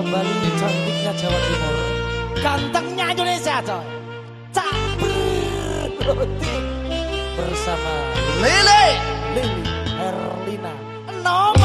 kembali cantiknya Jawa Timur. Gantengnya Indonesia coy. Campur bersama Lele Lili Herlina Nom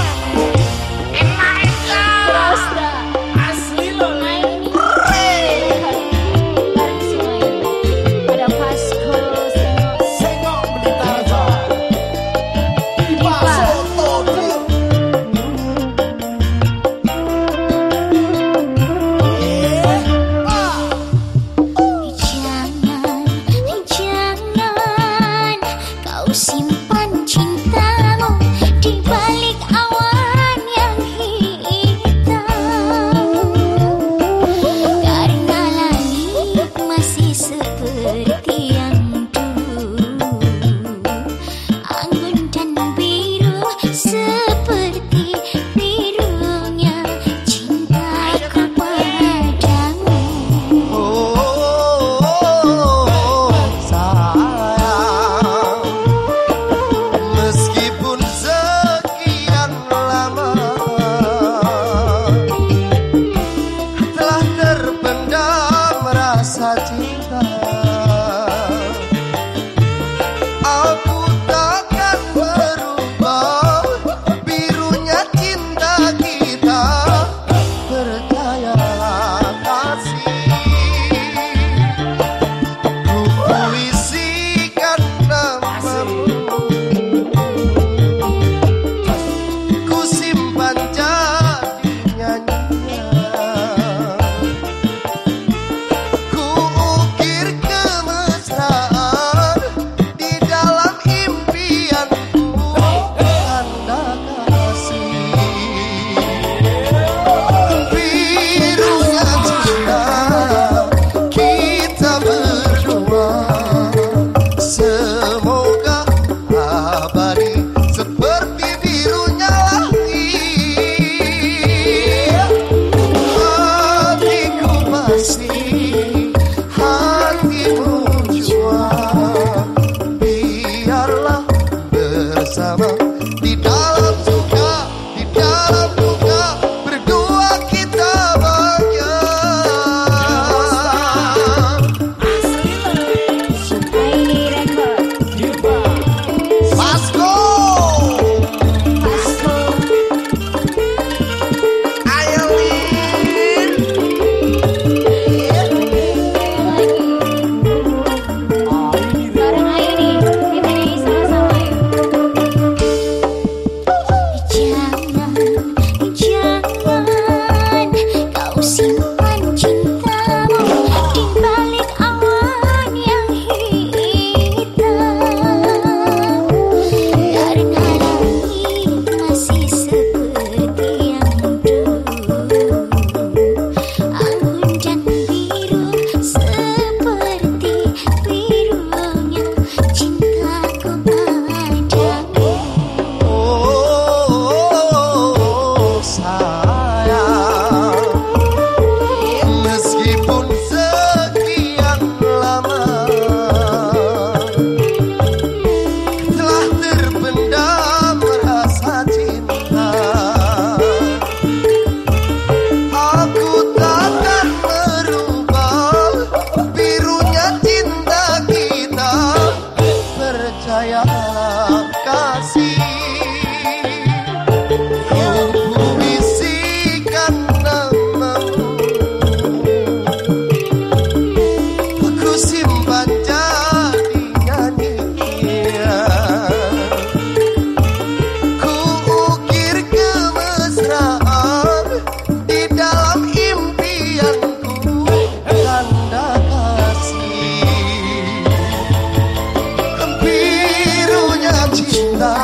Linda.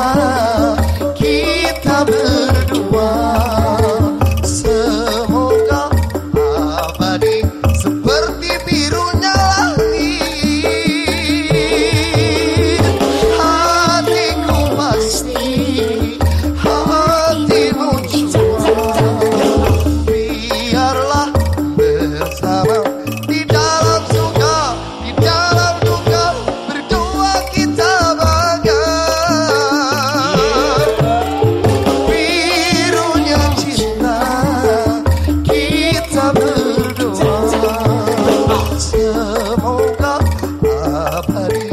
ಭೋಗ ಆಭರಿ